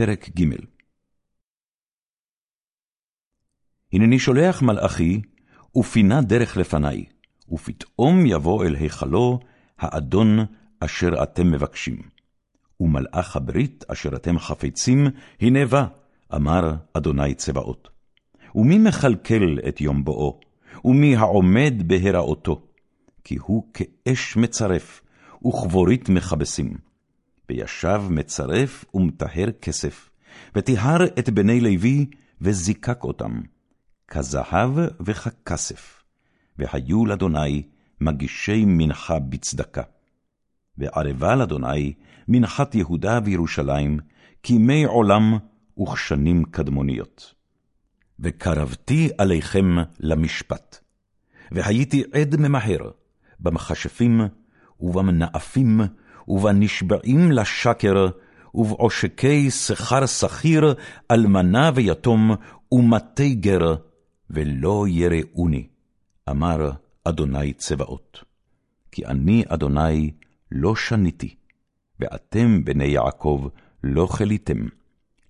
פרק ג' הנני שולח מלאכי, ופינה דרך לפני, ופתאום יבוא אל היכלו האדון אשר אתם מבקשים. ומלאך הברית אשר אתם חפצים, הנה בא, אמר אדוני צבאות. ומי מכלכל את יום בואו, ומי העומד בהיראותו? כי הוא כאש מצרף, וכבורית מכבסים. וישב מצרף ומטהר כסף, וטיהר את בני לוי, וזיקק אותם, כזהב וככסף. והיו לאדוני מגישי מנחה בצדקה. וערבה לאדוני מנחת יהודה וירושלים, כימי עולם וכשנים קדמוניות. וקרבתי עליכם למשפט, והייתי עד ממהר במכשפים ובמנאפים ובנשבעים לשקר, ובעושקי שכר שכיר, אלמנה ויתום, ומטי גר, ולא יראוני, אמר אדוני צבאות. כי אני, אדוני, לא שניתי, ואתם, בני יעקב, לא חליתם.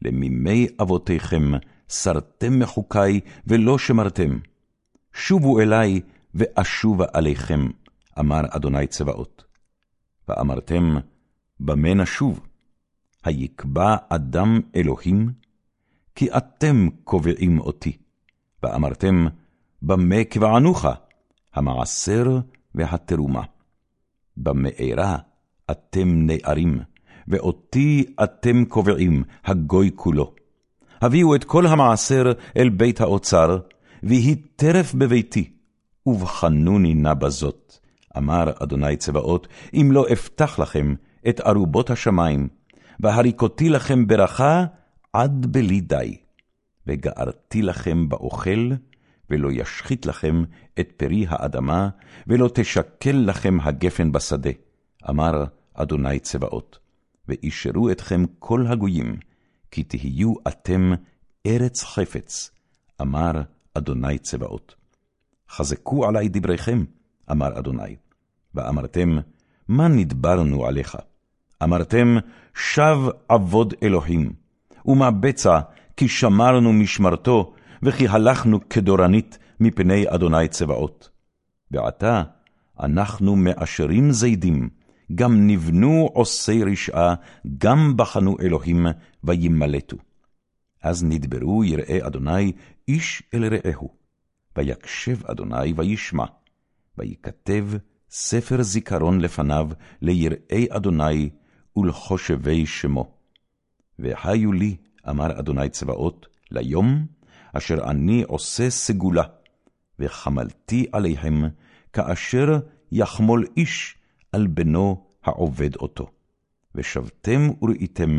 למימי אבותיכם סרתם מחוקי, ולא שמרתם. שובו אלי, ואשובה עליכם, אמר אדוני צבאות. ואמרתם, במה נשוב? היקבע אדם אלוהים? כי אתם קובעים אותי. ואמרתם, במה קבענוך? המעשר והתרומה. במארה אתם נערים, ואותי אתם קובעים, הגוי כולו. הביאו את כל המעשר אל בית האוצר, ויהי טרף בביתי, ובחנוני נא בזאת. אמר אדוני צבאות, אם לא אפתח לכם את ארובות השמיים, והריקותי לכם ברכה עד בלי די. וגערתי לכם באוכל, ולא ישחית לכם את פרי האדמה, ולא תשקל לכם הגפן בשדה, אמר אדוני צבאות. ואישרו אתכם כל הגויים, כי תהיו אתם ארץ חפץ, אמר אדוני צבאות. חזקו עלי דבריכם, אמר אדוני. ואמרתם, מה נדברנו עליך? אמרתם, שב עבוד אלוהים, ומה בצע כי שמרנו משמרתו, וכי הלכנו כדורנית מפני אדוני צבאות. ועתה אנחנו מאשרים זידים, גם נבנו עושי רשעה, גם בחנו אלוהים, וימלטו. אז נדברו יראי אדוני איש אל רעהו, ויקשב אדוני וישמע, ויכתב ספר זיכרון לפניו ליראי אדוני ולחושבי שמו. והיו לי, אמר אדוני צבאות, ליום אשר אני עושה סגולה, וחמלתי עליהם כאשר יחמול איש על בנו העובד אותו. ושבתם וראיתם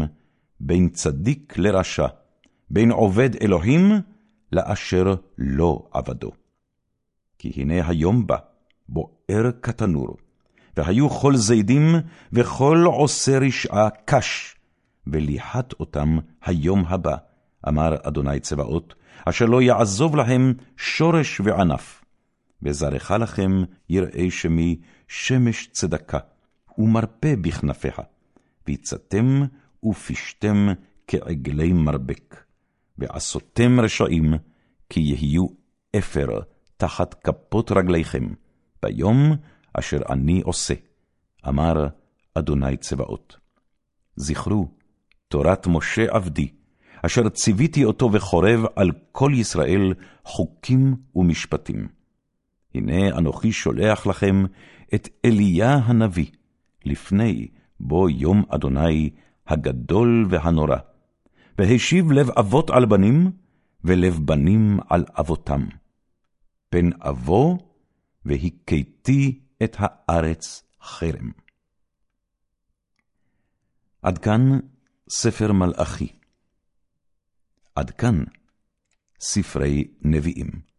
בין צדיק לרשע, בין עובד אלוהים לאשר לא עבדו. כי הנה היום בא, בוער כתנור, והיו כל זידים וכל עושה רשעה קש, וליחת אותם היום הבא, אמר אדוני צבאות, אשר לא יעזוב להם שורש וענף. וזרחה לכם יראי שמי שמש צדקה, ומרפא בכנפיה, ויצאתם ופשתם כעגלי מרבק, ועשותם רשעים, כי יהיו אפר תחת כפות רגליכם, ביום אשר אני עושה, אמר אדוני צבאות. זכרו, תורת משה עבדי, אשר ציוויתי אותו וחורב על כל ישראל חוקים ומשפטים. הנה אנוכי שולח לכם את אליה הנביא, לפני בו יום אדוני הגדול והנורא, והשיב לב אבות על בנים, ולב בנים על אבותם. פן אבוא והכיתי את הארץ חרם. עד כאן ספר מלאכי. עד כאן ספרי נביאים.